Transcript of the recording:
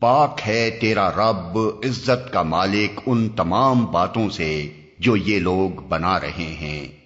پاک ہے تیرا رب، عزت کا مالک ان تمام باتوں سے جو یہ لوگ بنا رہے ہیں۔